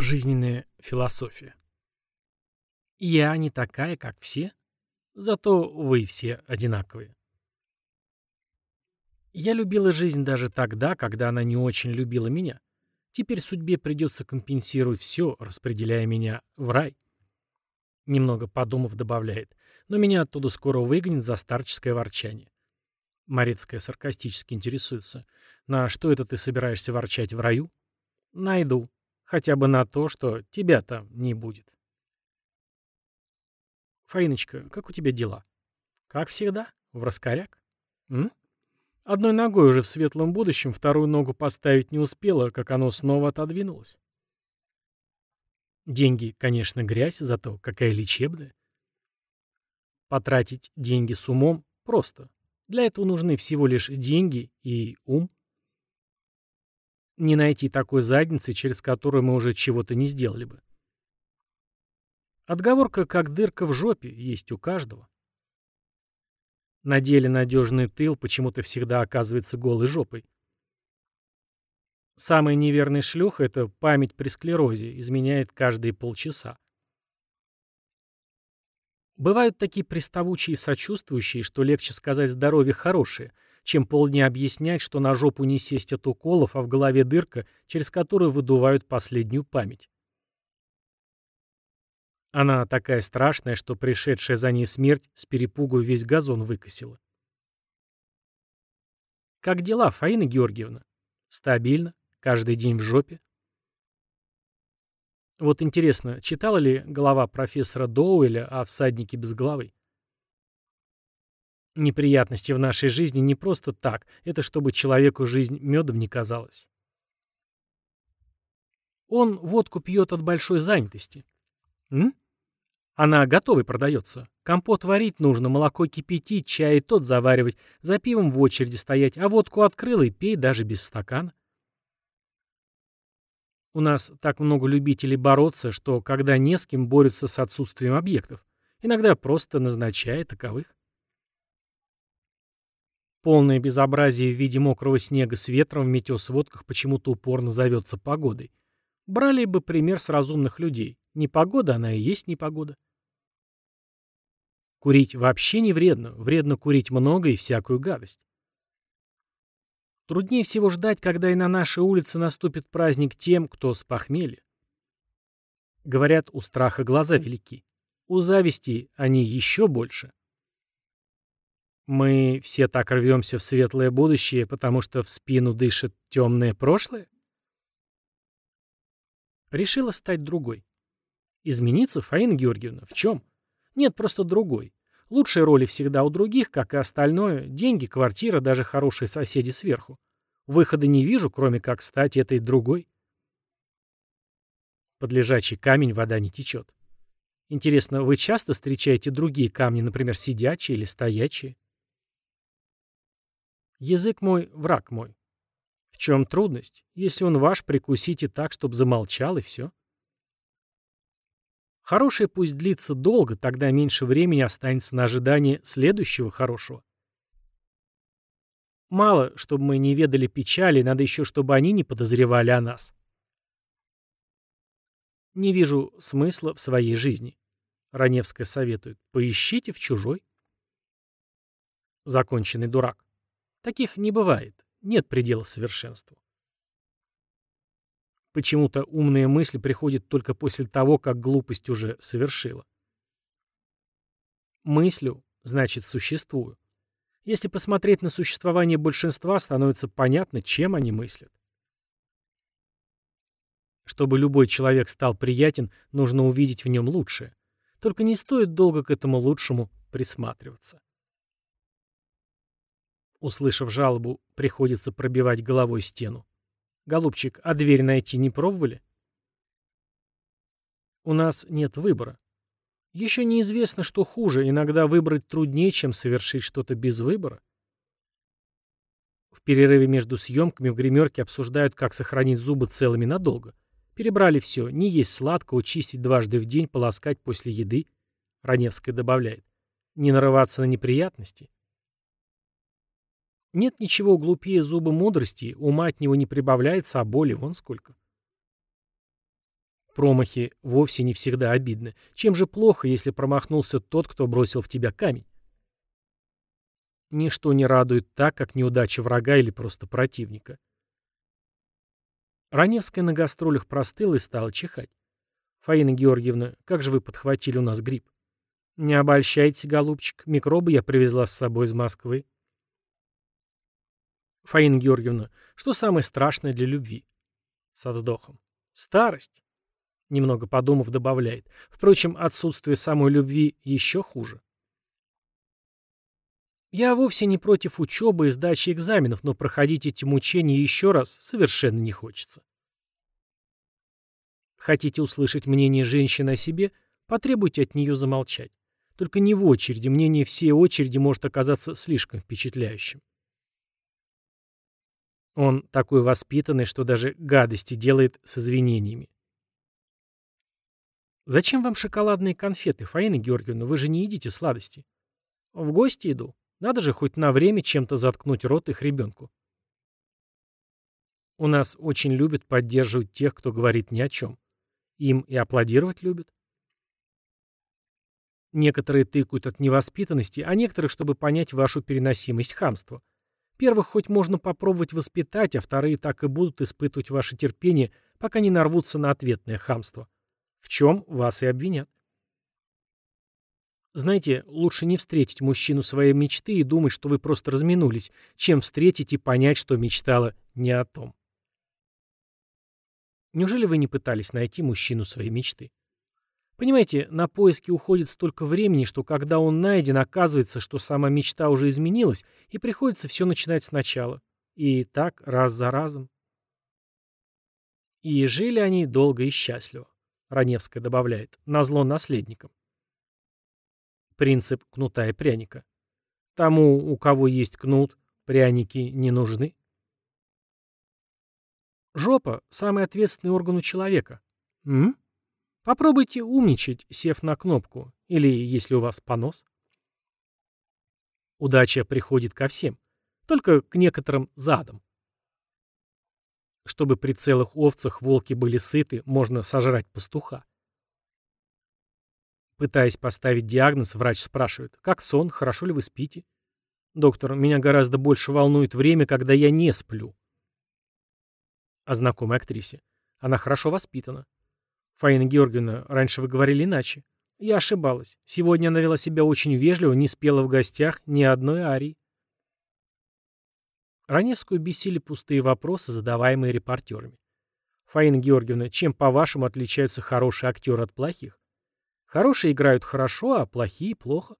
Жизненная философия. Я не такая, как все, зато вы все одинаковые. Я любила жизнь даже тогда, когда она не очень любила меня. Теперь судьбе придется компенсировать все, распределяя меня в рай. Немного подумав, добавляет. Но меня оттуда скоро выгонят за старческое ворчание. Морецкая саркастически интересуется. На что это ты собираешься ворчать в раю? Найду. Хотя бы на то, что тебя там не будет. Фаиночка, как у тебя дела? Как всегда, в раскоряк. М? Одной ногой уже в светлом будущем, вторую ногу поставить не успела, как оно снова отодвинулось. Деньги, конечно, грязь, зато какая лечебная. Потратить деньги с умом просто. Для этого нужны всего лишь деньги и ум. Не найти такой задницы, через которую мы уже чего-то не сделали бы. Отговорка «как дырка в жопе» есть у каждого. На деле надежный тыл почему-то всегда оказывается голой жопой. Самый неверный шлюх, — это память при склерозе, изменяет каждые полчаса. Бывают такие приставучие и сочувствующие, что легче сказать «здоровье хорошее», чем полдня объяснять, что на жопу не сесть от уколов, а в голове дырка, через которую выдувают последнюю память. Она такая страшная, что пришедшая за ней смерть с перепугу весь газон выкосила. «Как дела, Фаина Георгиевна?» «Стабильно. Каждый день в жопе». Вот интересно, читала ли голова профессора Доуэля о всаднике без головы? Неприятности в нашей жизни не просто так, это чтобы человеку жизнь медом не казалась. Он водку пьет от большой занятости. М? Она готовой продается. Компот варить нужно, молоко кипятить, чай тот заваривать, за пивом в очереди стоять, а водку открыл и пей даже без стакана. У нас так много любителей бороться, что когда не с кем борются с отсутствием объектов, иногда просто назначая таковых. Полное безобразие в виде мокрого снега с ветром в метеосводках почему-то упорно зовется погодой. Брали бы пример с разумных людей. Не погода, она и есть непогода. Курить вообще не вредно. Вредно курить много и всякую гадость. Труднее всего ждать, когда и на нашей улице наступит праздник тем, кто с похмелья. Говорят, у страха глаза велики. У зависти они еще больше. Мы все так рвемся в светлое будущее, потому что в спину дышит темное прошлое? Решила стать другой. Измениться, Фаина Георгиевна, в чем? Нет, просто другой. Лучшие роли всегда у других, как и остальное. Деньги, квартира, даже хорошие соседи сверху. Выхода не вижу, кроме как стать этой другой. Под лежачий камень вода не течет. Интересно, вы часто встречаете другие камни, например, сидячие или стоячие? Язык мой — враг мой. В чем трудность? Если он ваш, прикусите так, чтобы замолчал, и все. Хорошее пусть длится долго, тогда меньше времени останется на ожидание следующего хорошего. Мало, чтобы мы не ведали печали, надо еще, чтобы они не подозревали о нас. Не вижу смысла в своей жизни. Раневская советует. Поищите в чужой. Законченный дурак. Таких не бывает. Нет предела совершенству. Почему-то умная мысль приходит только после того, как глупость уже совершила. Мыслю значит существую. Если посмотреть на существование большинства, становится понятно, чем они мыслят. Чтобы любой человек стал приятен, нужно увидеть в нем лучшее. Только не стоит долго к этому лучшему присматриваться. Услышав жалобу, приходится пробивать головой стену. «Голубчик, а дверь найти не пробовали?» У нас нет выбора. Еще неизвестно, что хуже. Иногда выбрать труднее, чем совершить что-то без выбора. В перерыве между съемками в гримерке обсуждают, как сохранить зубы целыми надолго. Перебрали все. Не есть сладкого, чистить дважды в день, полоскать после еды. Раневская добавляет. Не нарываться на неприятности. Нет ничего глупее зуба мудрости, ума от него не прибавляется, а боли вон сколько. Промахи вовсе не всегда обидны. Чем же плохо, если промахнулся тот, кто бросил в тебя камень? Ничто не радует так, как неудача врага или просто противника. Раневская на гастролях простыла и стала чихать. «Фаина Георгиевна, как же вы подхватили у нас грипп?» «Не обольщайтесь, голубчик, микробы я привезла с собой из Москвы. Фаина Георгиевна, что самое страшное для любви? Со вздохом. Старость. Немного подумав, добавляет. Впрочем, отсутствие самой любви еще хуже. Я вовсе не против учебы и сдачи экзаменов, но проходить эти мучения еще раз совершенно не хочется. Хотите услышать мнение женщины о себе? Потребуйте от нее замолчать. Только не в очереди, мнение всей очереди может оказаться слишком впечатляющим. Он такой воспитанный, что даже гадости делает с извинениями. «Зачем вам шоколадные конфеты, Фаина Георгиевна? Вы же не едите сладости». «В гости иду. Надо же хоть на время чем-то заткнуть рот их ребенку». У нас очень любят поддерживать тех, кто говорит ни о чем. Им и аплодировать любят. Некоторые тыкают от невоспитанности, а некоторые, чтобы понять вашу переносимость хамства – Первых хоть можно попробовать воспитать, а вторые так и будут испытывать ваше терпение, пока не нарвутся на ответное хамство. В чем вас и обвинят. Знаете, лучше не встретить мужчину своей мечты и думать, что вы просто разминулись, чем встретить и понять, что мечтала не о том. Неужели вы не пытались найти мужчину своей мечты? Понимаете, на поиски уходит столько времени, что когда он найден, оказывается, что сама мечта уже изменилась, и приходится все начинать сначала. И так, раз за разом. И жили они долго и счастливо. Раневская добавляет, назло наследникам. Принцип кнута и пряника. Тому, у кого есть кнут, пряники не нужны. Жопа – самый ответственный орган у человека. М? Попробуйте умничать, сев на кнопку, или если у вас понос. Удача приходит ко всем, только к некоторым задам. Чтобы при целых овцах волки были сыты, можно сожрать пастуха. Пытаясь поставить диагноз, врач спрашивает, как сон, хорошо ли вы спите? Доктор, меня гораздо больше волнует время, когда я не сплю. О знакомой актрисе. Она хорошо воспитана. Фаина Георгиевна, раньше вы говорили иначе. Я ошибалась. Сегодня она вела себя очень вежливо, не спела в гостях ни одной арии. Раневскую бесили пустые вопросы, задаваемые репортерами. Фаина Георгиевна, чем, по-вашему, отличаются хорошие актеры от плохих? Хорошие играют хорошо, а плохие – плохо.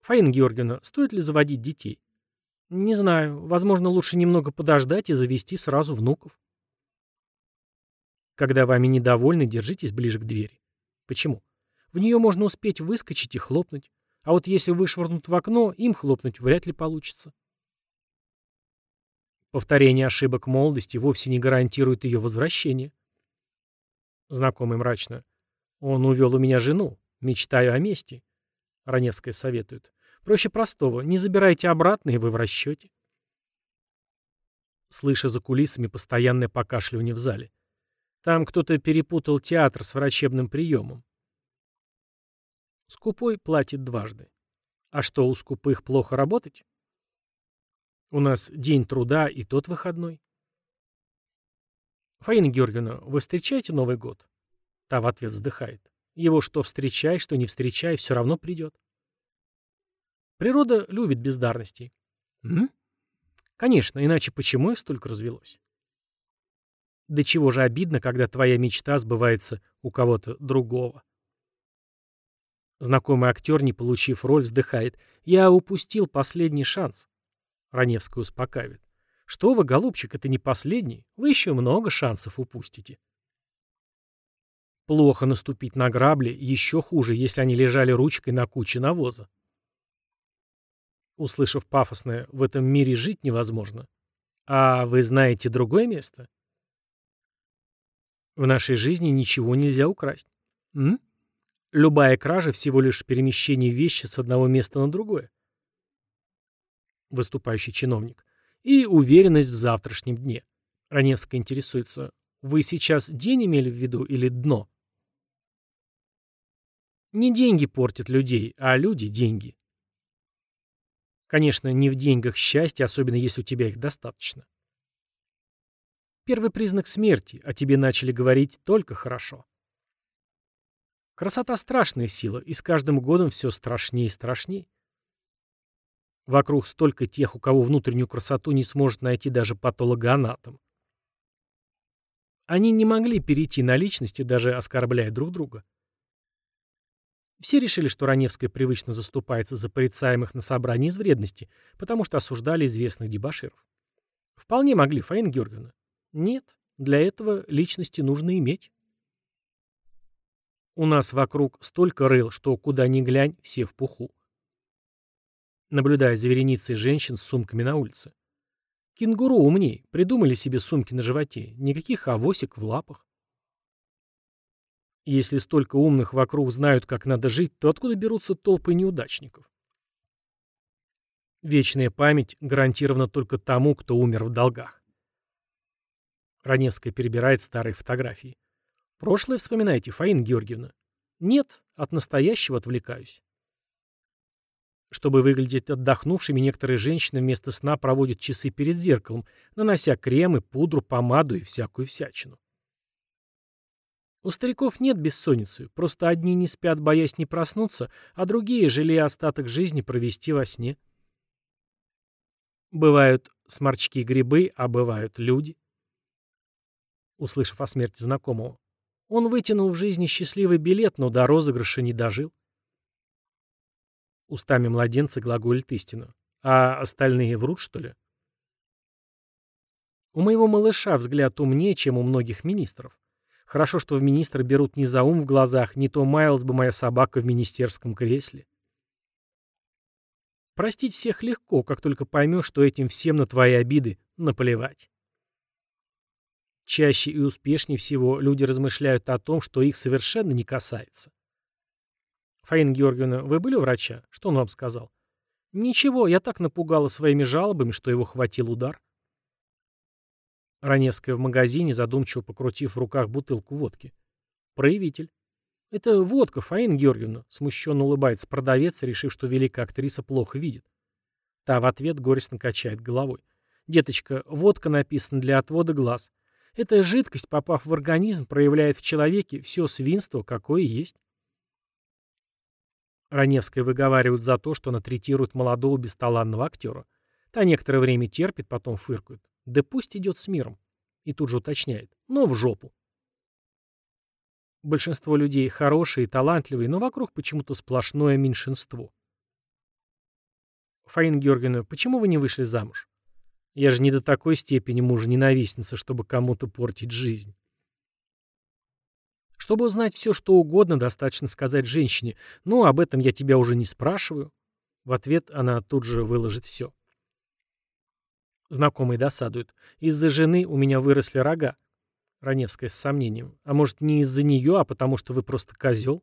Фаина Георгиевна, стоит ли заводить детей? Не знаю. Возможно, лучше немного подождать и завести сразу внуков. Когда вами недовольны, держитесь ближе к двери. Почему? В нее можно успеть выскочить и хлопнуть. А вот если вышвырнут в окно, им хлопнуть вряд ли получится. Повторение ошибок молодости вовсе не гарантирует ее возвращение. Знакомый мрачно. «Он увел у меня жену. Мечтаю о мести». Раневская советует. «Проще простого. Не забирайте обратно, и вы в расчете». Слыша за кулисами постоянное покашливание в зале. Там кто-то перепутал театр с врачебным приемом. Скупой платит дважды. А что, у скупых плохо работать? У нас день труда и тот выходной. Фаина Георгиевна, вы встречаете Новый год? Та в ответ вздыхает. Его что встречай, что не встречай, все равно придет. Природа любит бездарностей. М? Конечно, иначе почему их столько развелось? До да чего же обидно, когда твоя мечта сбывается у кого-то другого. Знакомый актер, не получив роль, вздыхает. «Я упустил последний шанс». Раневская успокаивает. «Что вы, голубчик, это не последний. Вы еще много шансов упустите». Плохо наступить на грабли, еще хуже, если они лежали ручкой на куче навоза. Услышав пафосное «в этом мире жить невозможно», «А вы знаете другое место?» В нашей жизни ничего нельзя украсть. М? Любая кража всего лишь перемещение вещи с одного места на другое. Выступающий чиновник. И уверенность в завтрашнем дне. Раневская интересуется. Вы сейчас день имели в виду или дно? Не деньги портят людей, а люди – деньги. Конечно, не в деньгах счастье, особенно если у тебя их достаточно. Первый признак смерти, а тебе начали говорить только хорошо. Красота — страшная сила, и с каждым годом все страшнее и страшнее. Вокруг столько тех, у кого внутреннюю красоту не сможет найти даже патологоанатом. Они не могли перейти на личности, даже оскорбляя друг друга. Все решили, что Раневская привычно заступается за порицаемых на собрании из вредности, потому что осуждали известных дебоширов. Вполне могли, Фаин Георгиевна. Нет, для этого личности нужно иметь. У нас вокруг столько рыл, что куда ни глянь, все в пуху. Наблюдая за вереницей женщин с сумками на улице. Кенгуру умней, придумали себе сумки на животе, никаких авосик в лапах. Если столько умных вокруг знают, как надо жить, то откуда берутся толпы неудачников? Вечная память гарантирована только тому, кто умер в долгах. Раневская перебирает старые фотографии. «Прошлое вспоминаете, Фаина Георгиевна?» «Нет, от настоящего отвлекаюсь». Чтобы выглядеть отдохнувшими, некоторые женщины вместо сна проводят часы перед зеркалом, нанося кремы, пудру, помаду и всякую всячину. У стариков нет бессонницы, просто одни не спят, боясь не проснуться, а другие, жалея остаток жизни, провести во сне. Бывают сморчки грибы, а бывают люди услышав о смерти знакомого. Он вытянул в жизни счастливый билет, но до розыгрыша не дожил. Устами младенца глаголит истину. А остальные врут, что ли? У моего малыша взгляд умнее, чем у многих министров. Хорошо, что в министра берут не за ум в глазах, не то маялась бы моя собака в министерском кресле. Простить всех легко, как только поймешь, что этим всем на твои обиды наплевать. Чаще и успешнее всего люди размышляют о том, что их совершенно не касается. Фаина Георгиевна, вы были у врача? Что он вам сказал? Ничего, я так напугала своими жалобами, что его хватил удар. Раневская в магазине, задумчиво покрутив в руках бутылку водки. Проявитель. Это водка, Фаина Георгиевна, смущенно улыбается продавец, решив, что великая актриса плохо видит. Та в ответ горестно качает головой. Деточка, водка написана для отвода глаз. Эта жидкость, попав в организм, проявляет в человеке все свинство, какое есть. Раневская выговаривает за то, что она третирует молодого бесталанного актера. Та некоторое время терпит, потом фыркает. Да пусть идет с миром. И тут же уточняет. Но в жопу. Большинство людей хорошие и талантливые, но вокруг почему-то сплошное меньшинство. Фаина Георгиевна, почему вы не вышли замуж? Я же не до такой степени мужа-ненавистница, чтобы кому-то портить жизнь. Чтобы узнать все, что угодно, достаточно сказать женщине «Ну, об этом я тебя уже не спрашиваю». В ответ она тут же выложит все. Знакомые досадуют. «Из-за жены у меня выросли рога». Раневская с сомнением. «А может, не из-за нее, а потому что вы просто козел?»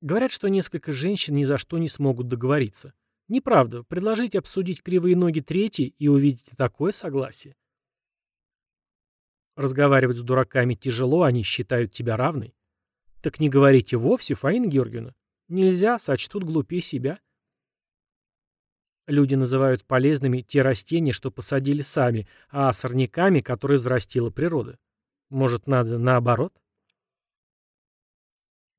Говорят, что несколько женщин ни за что не смогут договориться. Неправда. Предложите обсудить кривые ноги третий и увидите такое согласие. Разговаривать с дураками тяжело, они считают тебя равной. Так не говорите вовсе, Фаина Георгиевна. Нельзя, сочтут глупее себя. Люди называют полезными те растения, что посадили сами, а сорняками, которые взрастила природа. Может, надо наоборот?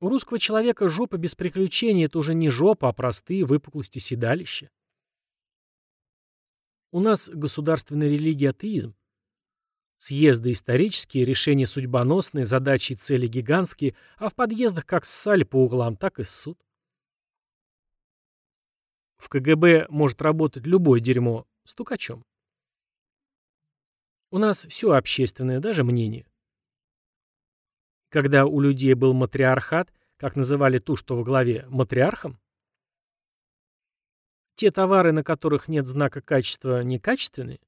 У русского человека жопа без приключений — это уже не жопа, а простые выпуклости седалища. У нас государственная религия — атеизм. Съезды исторические, решения судьбоносные, задачи и цели гигантские, а в подъездах как ссали по углам, так и ссут. В КГБ может работать любое дерьмо стукачом. У нас все общественное, даже мнение. Когда у людей был матриархат, как называли ту, что во главе, матриархом? Те товары, на которых нет знака качества, некачественные?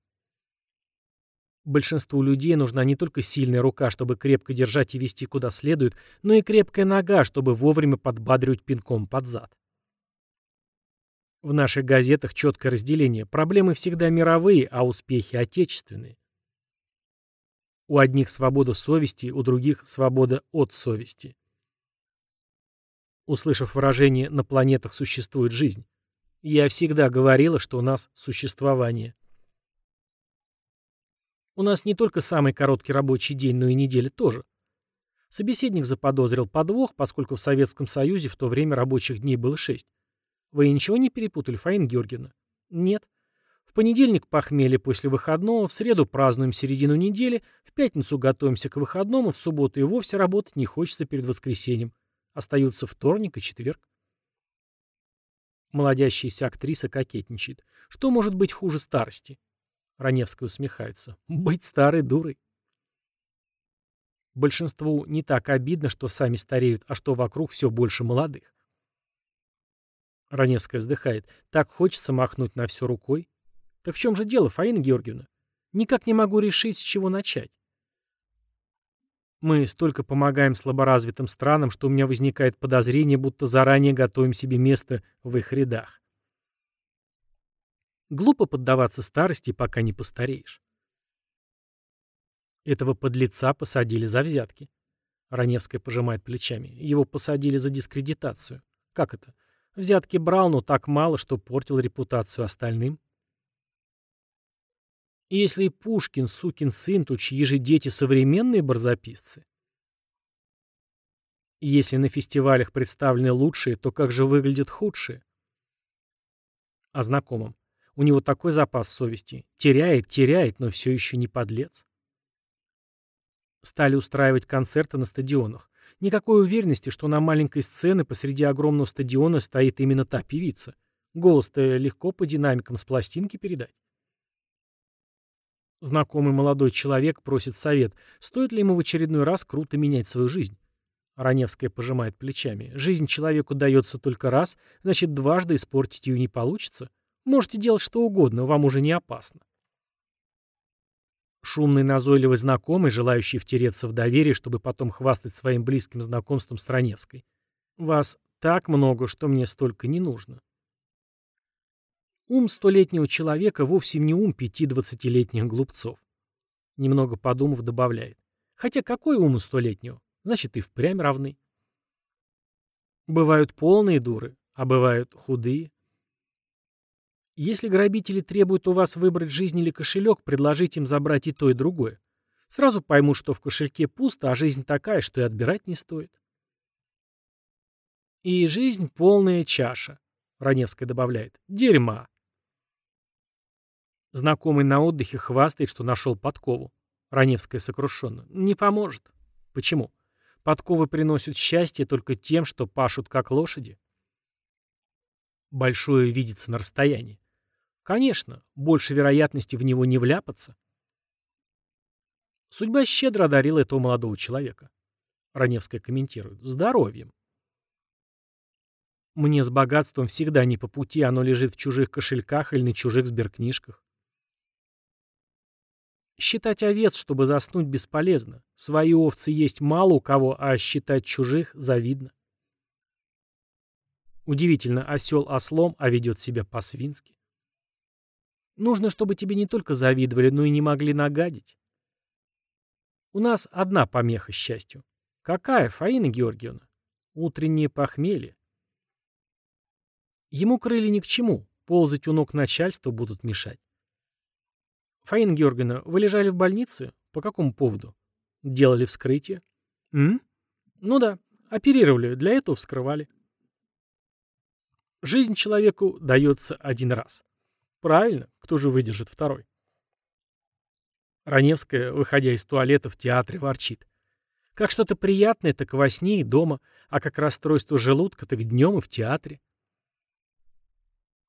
Большинству людей нужна не только сильная рука, чтобы крепко держать и вести куда следует, но и крепкая нога, чтобы вовремя подбадривать пинком под зад. В наших газетах четкое разделение. Проблемы всегда мировые, а успехи отечественные. У одних свобода совести, у других свобода от совести. Услышав выражение «на планетах существует жизнь», я всегда говорила, что у нас существование. У нас не только самый короткий рабочий день, но и неделя тоже. Собеседник заподозрил подвох, поскольку в Советском Союзе в то время рабочих дней было шесть. Вы ничего не перепутали, Фаина Георгиевна? Нет. Понедельник похмелье после выходного, в среду празднуем середину недели, в пятницу готовимся к выходному, в субботу и вовсе работать не хочется перед воскресеньем. Остаются вторник и четверг. Молодящаяся актриса кокетничает. Что может быть хуже старости? Раневская усмехается. Быть старой дурой. Большинству не так обидно, что сами стареют, а что вокруг все больше молодых. Раневская вздыхает. Так хочется махнуть на все рукой. Так в чем же дело, Фаина Георгиевна? Никак не могу решить, с чего начать. Мы столько помогаем слаборазвитым странам, что у меня возникает подозрение, будто заранее готовим себе место в их рядах. Глупо поддаваться старости, пока не постареешь. Этого подлеца посадили за взятки. Раневская пожимает плечами. Его посадили за дискредитацию. Как это? Взятки брал, но так мало, что портил репутацию остальным. И если Пушкин, сукин сын, то чьи же дети современные барзаписцы? Если на фестивалях представлены лучшие, то как же выглядят худшие? О знакомом. У него такой запас совести. Теряет, теряет, но все еще не подлец. Стали устраивать концерты на стадионах. Никакой уверенности, что на маленькой сцене посреди огромного стадиона стоит именно та певица. Голос-то легко по динамикам с пластинки передать. Знакомый молодой человек просит совет, стоит ли ему в очередной раз круто менять свою жизнь. Раневская пожимает плечами. Жизнь человеку дается только раз, значит, дважды испортить ее не получится. Можете делать что угодно, вам уже не опасно. Шумный назойливый знакомый, желающий втереться в доверие, чтобы потом хвастать своим близким знакомством с Раневской. Вас так много, что мне столько не нужно. Ум столетнего человека вовсе не ум пяти-двадцатилетних глупцов. Немного подумав, добавляет. Хотя какой ум у столетнего? Значит, и впрямь равны. Бывают полные дуры, а бывают худые. Если грабители требуют у вас выбрать жизнь или кошелек, предложите им забрать и то, и другое. Сразу пойму, что в кошельке пусто, а жизнь такая, что и отбирать не стоит. И жизнь полная чаша, Раневская добавляет. Дерьма. Знакомый на отдыхе хвастает, что нашел подкову. Раневская сокрушенно. Не поможет. Почему? Подковы приносят счастье только тем, что пашут как лошади. Большое видится на расстоянии. Конечно, больше вероятности в него не вляпаться. Судьба щедро одарила этого молодого человека. Раневская комментирует. Здоровьем. Мне с богатством всегда не по пути, оно лежит в чужих кошельках или на чужих сберкнижках. Считать овец, чтобы заснуть, бесполезно. Свои овцы есть мало у кого, а считать чужих завидно. Удивительно, осел ослом, а ведет себя по-свински. Нужно, чтобы тебе не только завидовали, но и не могли нагадить. У нас одна помеха счастью. Какая, Фаина Георгиевна? утренние похмелье. Ему крылья ни к чему, ползать у ног начальства будут мешать. Фаина Георгиевна, вы лежали в больнице? По какому поводу? Делали вскрытие. М? Ну да, оперировали, для этого вскрывали. Жизнь человеку дается один раз. Правильно, кто же выдержит второй? Раневская, выходя из туалета в театре, ворчит. Как что-то приятное, так во сне и дома, а как расстройство желудка, так днем и в театре.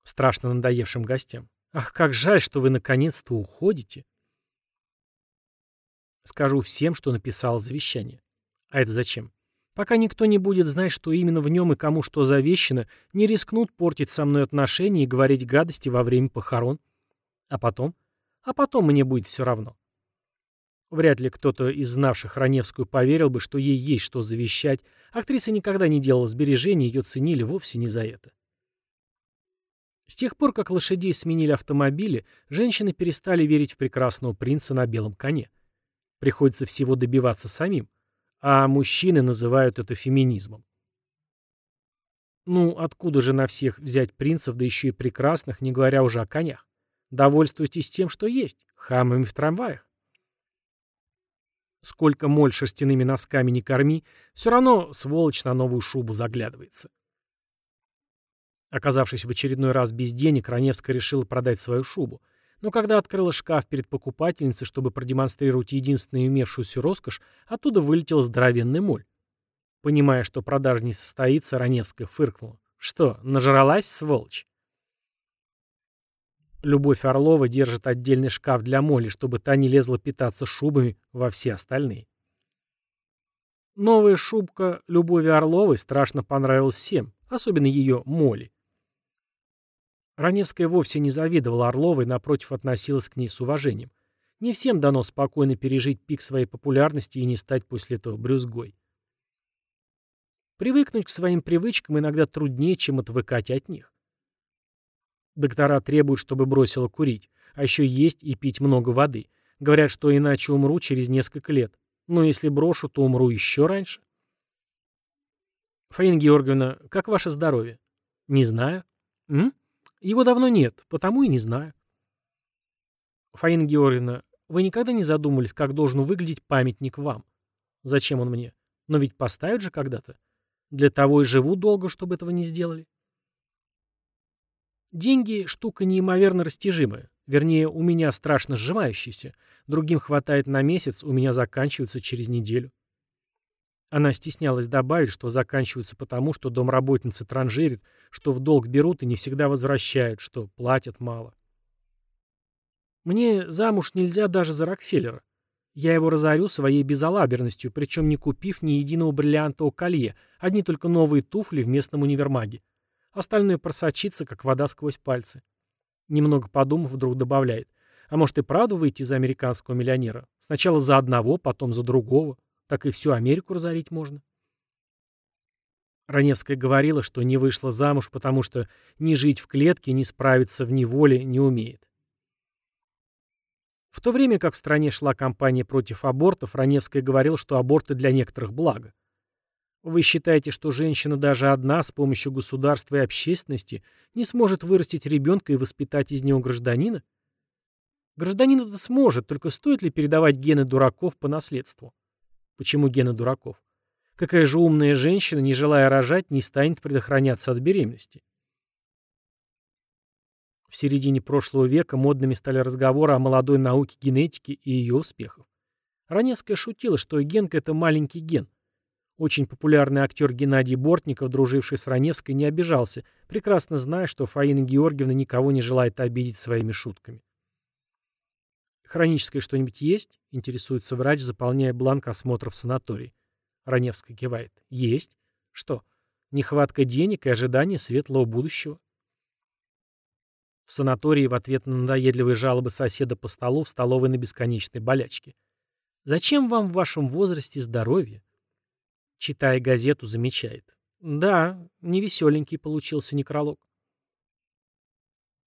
Страшно надоевшим гостям. Ах, как жаль, что вы наконец-то уходите. Скажу всем, что написал завещание. А это зачем? Пока никто не будет знать, что именно в нем и кому что завещено, не рискнут портить со мной отношения и говорить гадости во время похорон. А потом? А потом мне будет все равно. Вряд ли кто-то из знавших Раневскую поверил бы, что ей есть что завещать. Актриса никогда не делала сбережений, ее ценили вовсе не за это. С тех пор, как лошадей сменили автомобили, женщины перестали верить в прекрасного принца на белом коне. Приходится всего добиваться самим. А мужчины называют это феминизмом. Ну, откуда же на всех взять принцев, да еще и прекрасных, не говоря уже о конях? Довольствуйтесь тем, что есть, хамами в трамваях. Сколько моль шерстяными носками не корми, все равно сволочь на новую шубу заглядывается. Оказавшись в очередной раз без денег, Раневская решила продать свою шубу. Но когда открыла шкаф перед покупательницей, чтобы продемонстрировать единственную имевшуюся роскошь, оттуда вылетел здоровенный моль. Понимая, что продаж не состоится, Раневская фыркнула. «Что, нажралась, сволочь?» Любовь Орлова держит отдельный шкаф для моли, чтобы та не лезла питаться шубами во все остальные. Новая шубка Любови Орловой страшно понравилась всем, особенно ее моли. Раневская вовсе не завидовала Орловой, напротив, относилась к ней с уважением. Не всем дано спокойно пережить пик своей популярности и не стать после этого брюзгой. Привыкнуть к своим привычкам иногда труднее, чем отвыкать от них. Доктора требуют, чтобы бросила курить, а еще есть и пить много воды. Говорят, что иначе умру через несколько лет. Но если брошу, то умру еще раньше. Фаина Георгиевна, как ваше здоровье? Не знаю. М? Его давно нет, потому и не знаю. Фаина Георгиевна, вы никогда не задумывались, как должен выглядеть памятник вам? Зачем он мне? Но ведь поставят же когда-то. Для того и живу долго, чтобы этого не сделали. Деньги – штука неимоверно растяжимая. Вернее, у меня страшно сжимающаяся. Другим хватает на месяц, у меня заканчиваются через неделю. Она стеснялась добавить, что заканчиваются потому, что домработницы транжирят, что в долг берут и не всегда возвращают, что платят мало. «Мне замуж нельзя даже за Рокфеллера. Я его разорю своей безалаберностью, причем не купив ни единого бриллиантового колье, одни только новые туфли в местном универмаге. Остальное просочится, как вода сквозь пальцы». Немного подумав, вдруг добавляет. «А может и правду выйти за американского миллионера? Сначала за одного, потом за другого?» Так и всю Америку разорить можно. Раневская говорила, что не вышла замуж, потому что ни жить в клетке, ни справиться в неволе не умеет. В то время как в стране шла кампания против абортов, Раневская говорила, что аборты для некоторых благо. Вы считаете, что женщина даже одна с помощью государства и общественности не сможет вырастить ребенка и воспитать из него гражданина? Гражданин это сможет, только стоит ли передавать гены дураков по наследству? Почему Гена дураков? Какая же умная женщина, не желая рожать, не станет предохраняться от беременности? В середине прошлого века модными стали разговоры о молодой науке генетики и ее успехах. Раневская шутила, что Генка – это маленький ген. Очень популярный актер Геннадий Бортников, друживший с Раневской, не обижался, прекрасно зная, что Фаина Георгиевна никого не желает обидеть своими шутками. «Хроническое что-нибудь есть?» – интересуется врач, заполняя бланк осмотра в санатории. Раневская кивает. «Есть. Что? Нехватка денег и ожидание светлого будущего?» В санатории в ответ на надоедливые жалобы соседа по столу в столовой на бесконечной болячке. «Зачем вам в вашем возрасте здоровье?» Читая газету, замечает. «Да, невеселенький получился некролог».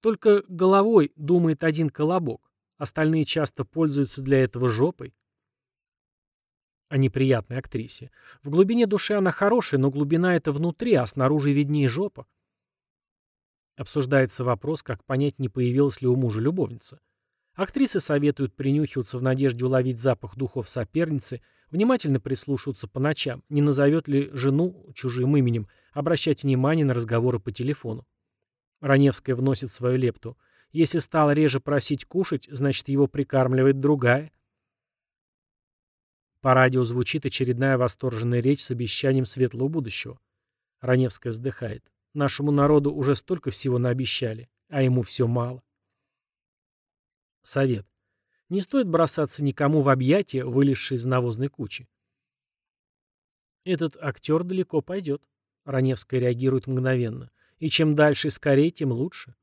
Только головой думает один колобок. Остальные часто пользуются для этого жопой. О неприятной актрисе. В глубине души она хорошая, но глубина это внутри, а снаружи виднее жопа. Обсуждается вопрос, как понять, не появилась ли у мужа любовница. Актрисы советуют принюхиваться в надежде уловить запах духов соперницы, внимательно прислушиваться по ночам, не назовет ли жену чужим именем, обращать внимание на разговоры по телефону. Раневская вносит свою лепту. Если стал реже просить кушать, значит, его прикармливает другая. По радио звучит очередная восторженная речь с обещанием светлого будущего. Раневская вздыхает. Нашему народу уже столько всего наобещали, а ему все мало. Совет. Не стоит бросаться никому в объятия, вылезшие из навозной кучи. Этот актер далеко пойдет. Раневская реагирует мгновенно. И чем дальше и скорее, тем лучше.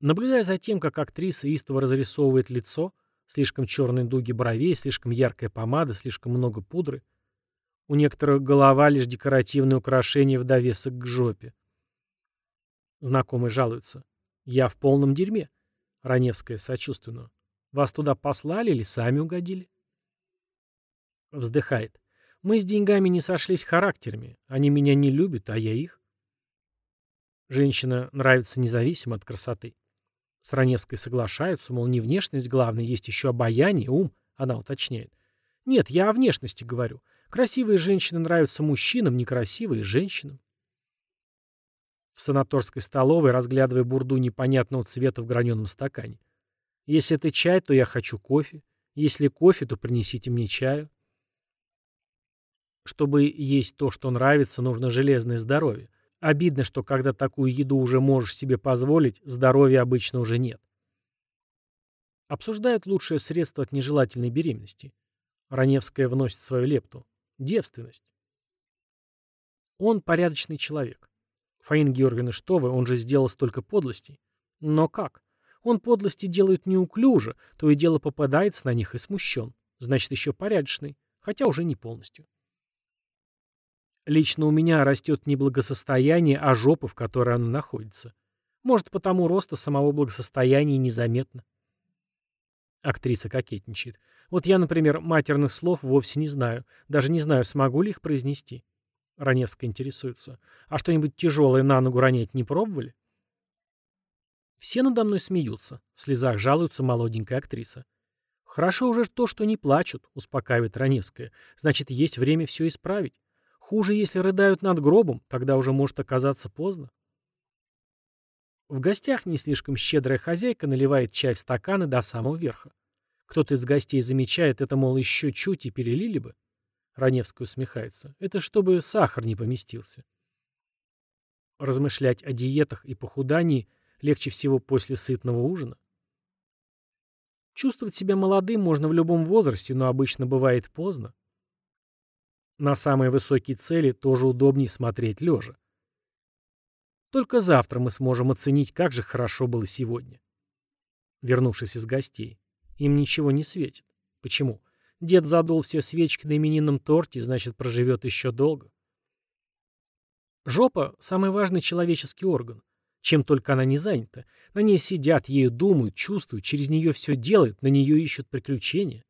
Наблюдая за тем, как актриса истово разрисовывает лицо, слишком черные дуги бровей, слишком яркая помада, слишком много пудры, у некоторых голова лишь декоративное украшение в довесок к жопе. Знакомые жалуются. «Я в полном дерьме», — Раневская сочувственно. «Вас туда послали или сами угодили?» Вздыхает. «Мы с деньгами не сошлись характерами. Они меня не любят, а я их». Женщина нравится независимо от красоты. С Раневской соглашаются, мол, не внешность главное, есть еще обаяние, ум, она уточняет. Нет, я о внешности говорю. Красивые женщины нравятся мужчинам, некрасивые – женщинам. В санаторской столовой, разглядывая бурду непонятного цвета в граненом стакане. Если это чай, то я хочу кофе. Если кофе, то принесите мне чаю. Чтобы есть то, что нравится, нужно железное здоровье. Обидно, что когда такую еду уже можешь себе позволить, здоровья обычно уже нет. Обсуждают лучшее средство от нежелательной беременности. Раневская вносит свою лепту. Девственность. Он порядочный человек. Фаин Георгиевна Штовы, он же сделал столько подлостей. Но как? Он подлости делает неуклюже, то и дело попадается на них и смущен. Значит, еще порядочный, хотя уже не полностью. Лично у меня растет не благосостояние, а жопа, в которой оно находится. Может, потому роста самого благосостояния незаметно. Актриса кокетничает. Вот я, например, матерных слов вовсе не знаю. Даже не знаю, смогу ли их произнести. Раневская интересуется. А что-нибудь тяжелое на ногу ронять не пробовали? Все надо мной смеются. В слезах жалуется молоденькая актриса. Хорошо уже то, что не плачут, успокаивает Раневская. Значит, есть время все исправить. Хуже, если рыдают над гробом, тогда уже может оказаться поздно. В гостях не слишком щедрая хозяйка наливает чай в стаканы до самого верха. Кто-то из гостей замечает это, мол, еще чуть и перелили бы. Раневский усмехается. Это чтобы сахар не поместился. Размышлять о диетах и похудании легче всего после сытного ужина. Чувствовать себя молодым можно в любом возрасте, но обычно бывает поздно. На самые высокие цели тоже удобнее смотреть лежа. Только завтра мы сможем оценить, как же хорошо было сегодня. Вернувшись из гостей, им ничего не светит. Почему? Дед задул все свечки на именинном торте, значит, проживет еще долго. Жопа – самый важный человеческий орган. Чем только она не занята. На ней сидят, ею думают, чувствуют, через нее все делают, на нее ищут приключения.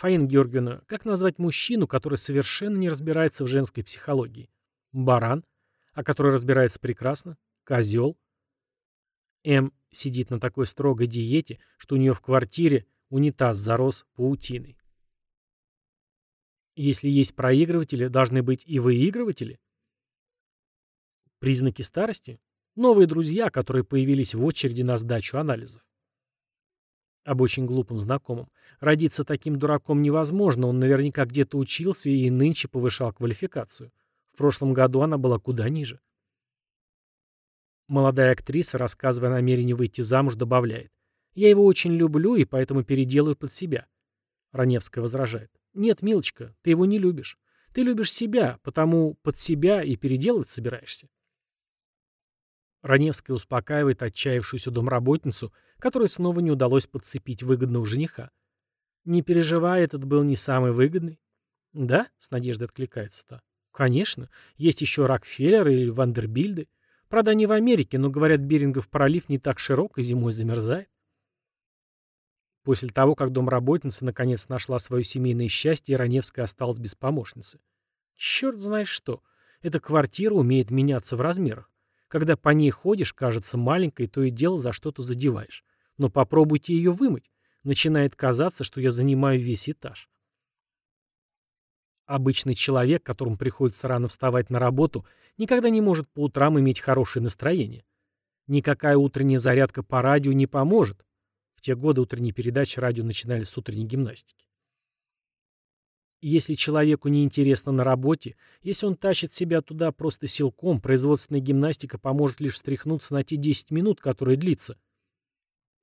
Фаина Георгиевна, как назвать мужчину, который совершенно не разбирается в женской психологии? Баран? А который разбирается прекрасно? Козел? М сидит на такой строгой диете, что у нее в квартире унитаз зарос паутиной. Если есть проигрыватели, должны быть и выигрыватели? Признаки старости? Новые друзья, которые появились в очереди на сдачу анализов об очень глупом знакомом. Родиться таким дураком невозможно, он наверняка где-то учился и нынче повышал квалификацию. В прошлом году она была куда ниже. Молодая актриса, рассказывая о намерении выйти замуж, добавляет. «Я его очень люблю и поэтому переделаю под себя». Раневская возражает. «Нет, милочка, ты его не любишь. Ты любишь себя, потому под себя и переделывать собираешься». Раневская успокаивает отчаявшуюся домработницу, которой снова не удалось подцепить выгодного жениха. «Не переживай, этот был не самый выгодный». «Да?» — с надеждой откликается та. «Конечно. Есть еще Рокфеллеры или Вандербильды. Правда, они в Америке, но, говорят, Берингов пролив не так широк и зимой замерзает». После того, как домработница наконец нашла свое семейное счастье, Раневская осталась без помощницы. «Черт знает что. Эта квартира умеет меняться в размерах. Когда по ней ходишь, кажется маленькой, то и дело за что-то задеваешь. Но попробуйте ее вымыть. Начинает казаться, что я занимаю весь этаж. Обычный человек, которому приходится рано вставать на работу, никогда не может по утрам иметь хорошее настроение. Никакая утренняя зарядка по радио не поможет. В те годы утренние передачи радио начинались с утренней гимнастики. Если человеку неинтересно на работе, если он тащит себя туда просто силком, производственная гимнастика поможет лишь встряхнуться на те 10 минут, которые длится.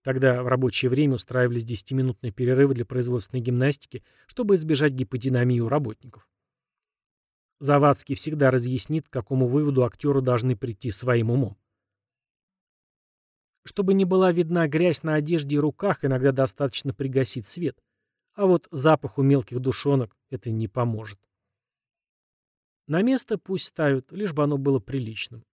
Тогда в рабочее время устраивались 10-минутные перерывы для производственной гимнастики, чтобы избежать гиподинамии у работников. Завадский всегда разъяснит, к какому выводу актеры должны прийти своим умом. Чтобы не была видна грязь на одежде и руках, иногда достаточно пригасить свет. А вот запаху мелких душонок это не поможет. На место пусть ставят, лишь бы оно было приличным.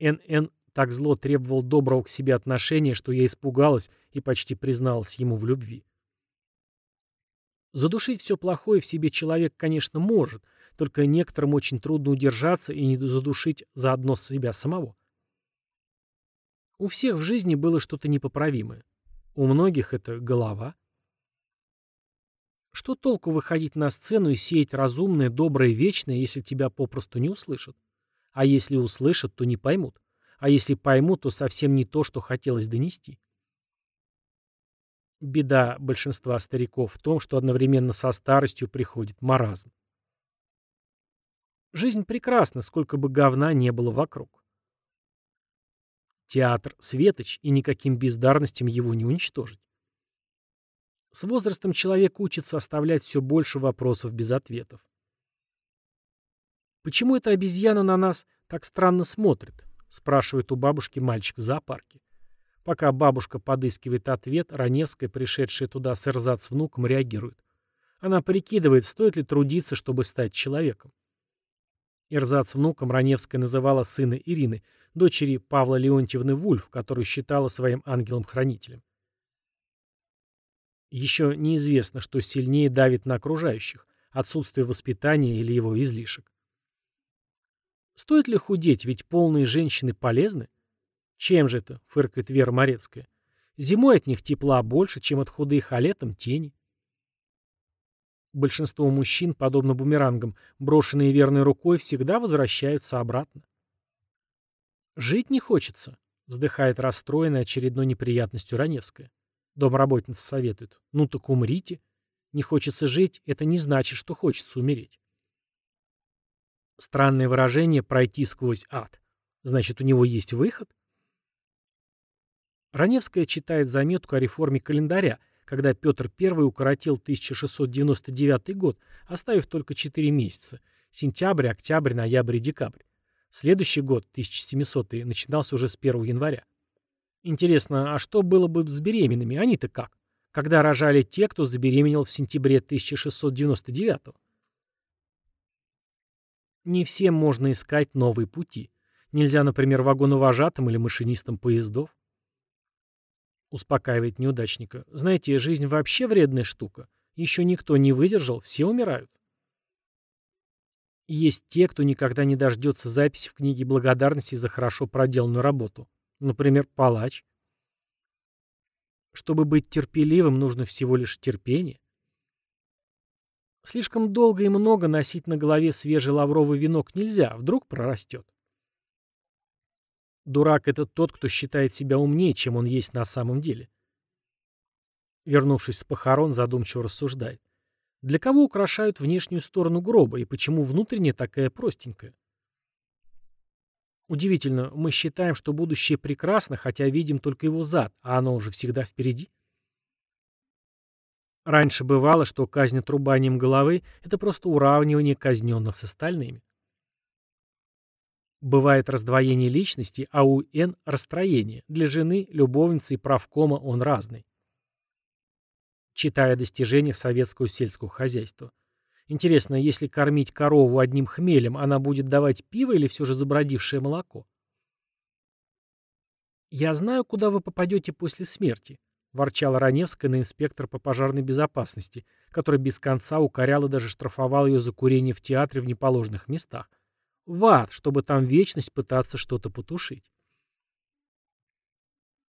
НН так зло требовал доброго к себе отношения, что я испугалась и почти призналась ему в любви. Задушить все плохое в себе человек, конечно, может, только некоторым очень трудно удержаться и не задушить заодно себя самого. У всех в жизни было что-то непоправимое. У многих это голова – что толку выходить на сцену и сеять разумное, доброе, вечное, если тебя попросту не услышат? А если услышат, то не поймут. А если поймут, то совсем не то, что хотелось донести. Беда большинства стариков в том, что одновременно со старостью приходит маразм. Жизнь прекрасна, сколько бы говна не было вокруг. Театр светоч, и никаким бездарностям его не уничтожить. С возрастом человек учится оставлять все больше вопросов без ответов. «Почему эта обезьяна на нас так странно смотрит?» — спрашивает у бабушки мальчик в зоопарке. Пока бабушка подыскивает ответ, Раневская, пришедшая туда с эрзац внуком, реагирует. Она прикидывает, стоит ли трудиться, чтобы стать человеком. Эрзац внуком Раневская называла сына Ирины, дочери Павла Леонтьевны Вульф, которую считала своим ангелом-хранителем. Еще неизвестно, что сильнее давит на окружающих – отсутствие воспитания или его излишек. Стоит ли худеть, ведь полные женщины полезны? Чем же это, фыркает Вера Морецкая. Зимой от них тепла больше, чем от худых, а летом тени. Большинство мужчин, подобно бумерангам, брошенные верной рукой, всегда возвращаются обратно. «Жить не хочется», — вздыхает расстроенная очередной неприятностью Раневская. Домработница советует. Ну так умрите. Не хочется жить, это не значит, что хочется умереть. Странное выражение «пройти сквозь ад». Значит, у него есть выход? Раневская читает заметку о реформе календаря, когда Петр I укоротил 1699 год, оставив только 4 месяца – сентябрь, октябрь, ноябрь и декабрь. Следующий год, 1700 начинался уже с 1 января. Интересно, а что было бы с беременными? Они-то как? Когда рожали те, кто забеременел в сентябре 1699 -го? Не всем можно искать новые пути. Нельзя, например, вагоновожатым или машинистам поездов. Успокаивает неудачника. Знаете, жизнь вообще вредная штука. Еще никто не выдержал, все умирают. Есть те, кто никогда не дождется записи в книге благодарности за хорошо проделанную работу. Например, палач. Чтобы быть терпеливым, нужно всего лишь терпение. Слишком долго и много носить на голове свежий лавровый венок нельзя, вдруг прорастет. Дурак — это тот, кто считает себя умнее, чем он есть на самом деле. Вернувшись с похорон, задумчиво рассуждает. Для кого украшают внешнюю сторону гроба и почему внутренняя такая простенькая? Удивительно, мы считаем, что будущее прекрасно, хотя видим только его зад, а оно уже всегда впереди. Раньше бывало, что казнь трубанием головы – это просто уравнивание казненных с остальными. Бывает раздвоение личности, а у Н – расстроение. Для жены, любовницы и правкома он разный. Читая достижения советского сельского хозяйства. Интересно, если кормить корову одним хмелем, она будет давать пиво или все же забродившее молоко? «Я знаю, куда вы попадете после смерти», — ворчала Раневская на инспектор по пожарной безопасности, который без конца укорял и даже штрафовал ее за курение в театре в неположенных местах. В ад, чтобы там вечность пытаться что-то потушить.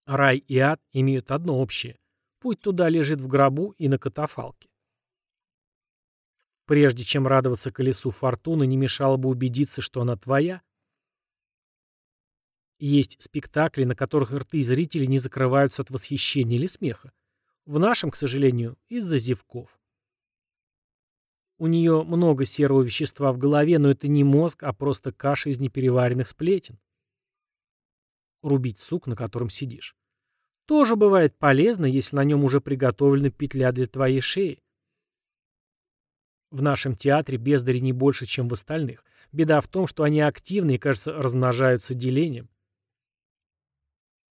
Рай и ад имеют одно общее. Путь туда лежит в гробу и на катафалке. Прежде чем радоваться колесу фортуны, не мешало бы убедиться, что она твоя. Есть спектакли, на которых рты зрителей не закрываются от восхищения или смеха. В нашем, к сожалению, из-за зевков. У нее много серого вещества в голове, но это не мозг, а просто каша из непереваренных сплетен. Рубить сук, на котором сидишь. Тоже бывает полезно, если на нем уже приготовлена петля для твоей шеи. В нашем театре бездари не больше, чем в остальных. Беда в том, что они активны и, кажется, размножаются делением.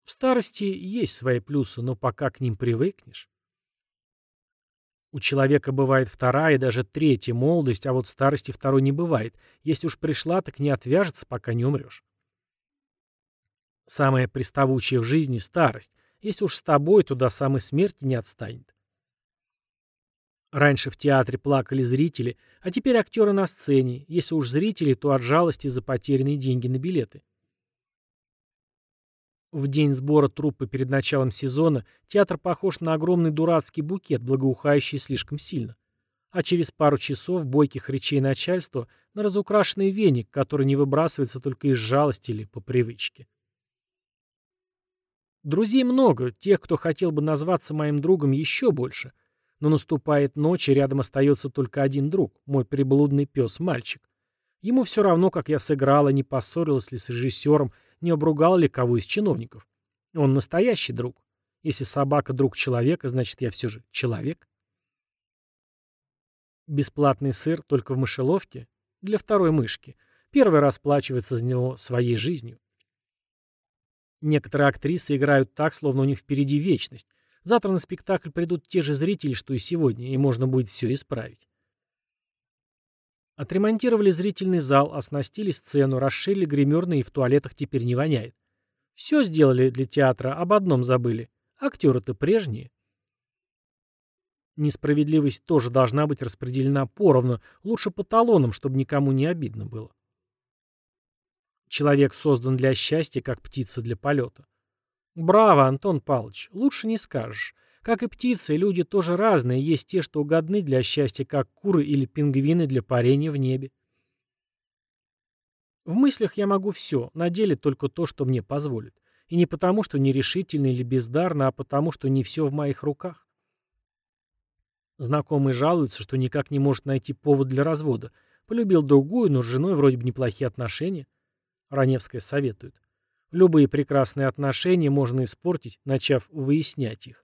В старости есть свои плюсы, но пока к ним привыкнешь. У человека бывает вторая и даже третья молодость, а вот старости второй не бывает. Если уж пришла, так не отвяжется, пока не умрешь. Самое приставучее в жизни — старость. Если уж с тобой, туда до самой смерти не отстанет. Раньше в театре плакали зрители, а теперь актеры на сцене, если уж зрители, то от жалости за потерянные деньги на билеты. В день сбора труппы перед началом сезона театр похож на огромный дурацкий букет, благоухающий слишком сильно. А через пару часов бойких речей начальства на разукрашенный веник, который не выбрасывается только из жалости или по привычке. Друзей много, тех, кто хотел бы назваться моим другом, еще больше – но наступает ночь, и рядом остается только один друг, мой приблудный пес-мальчик. Ему все равно, как я сыграла, не поссорилась ли с режиссером, не обругала ли кого из чиновников. Он настоящий друг. Если собака друг человека, значит, я все же человек. Бесплатный сыр только в мышеловке для второй мышки. Первый расплачивается за него своей жизнью. Некоторые актрисы играют так, словно у них впереди вечность, Завтра на спектакль придут те же зрители, что и сегодня, и можно будет все исправить. Отремонтировали зрительный зал, оснастили сцену, расширили гримерные и в туалетах теперь не воняет. Все сделали для театра, об одном забыли. Актеры-то прежние. Несправедливость тоже должна быть распределена поровну, лучше по талонам, чтобы никому не обидно было. Человек создан для счастья, как птица для полета. Браво, Антон Павлович, лучше не скажешь. Как и птицы, люди тоже разные, есть те, что угодны для счастья, как куры или пингвины для парения в небе. В мыслях я могу все, на деле только то, что мне позволит. И не потому, что нерешительно или бездарно, а потому, что не все в моих руках. Знакомый жалуется, что никак не может найти повод для развода. Полюбил другую, но с женой вроде бы неплохие отношения. Раневская советует. Любые прекрасные отношения можно испортить, начав выяснять их.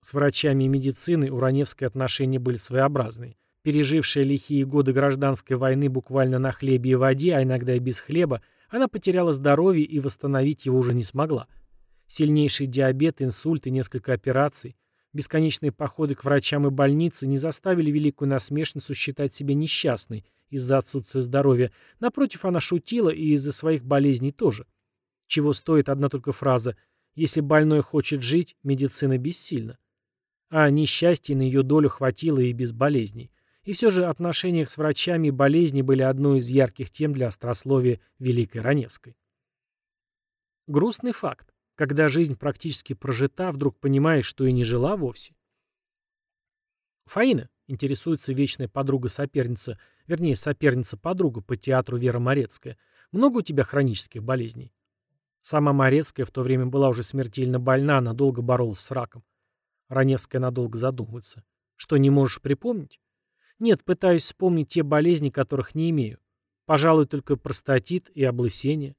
С врачами и медициной у Раневской отношения были своеобразные. Пережившая лихие годы гражданской войны буквально на хлебе и воде, а иногда и без хлеба, она потеряла здоровье и восстановить его уже не смогла. Сильнейший диабет, инсульт и несколько операций, бесконечные походы к врачам и больнице не заставили великую насмешницу считать себя несчастной из-за отсутствия здоровья. Напротив, она шутила и из-за своих болезней тоже. Чего стоит одна только фраза «Если больной хочет жить, медицина бессильна». А несчастья на ее долю хватило и без болезней. И все же отношения с врачами и болезни были одной из ярких тем для острословия Великой Раневской. Грустный факт. Когда жизнь практически прожита, вдруг понимаешь, что и не жила вовсе. Фаина, интересуется вечная подруга-соперница, вернее, соперница-подруга по театру Вера Морецкая. Много у тебя хронических болезней?» Сама Морецкая в то время была уже смертельно больна, она долго боролась с раком. Раневская надолго задумывается. «Что, не можешь припомнить?» «Нет, пытаюсь вспомнить те болезни, которых не имею. Пожалуй, только простатит и облысение.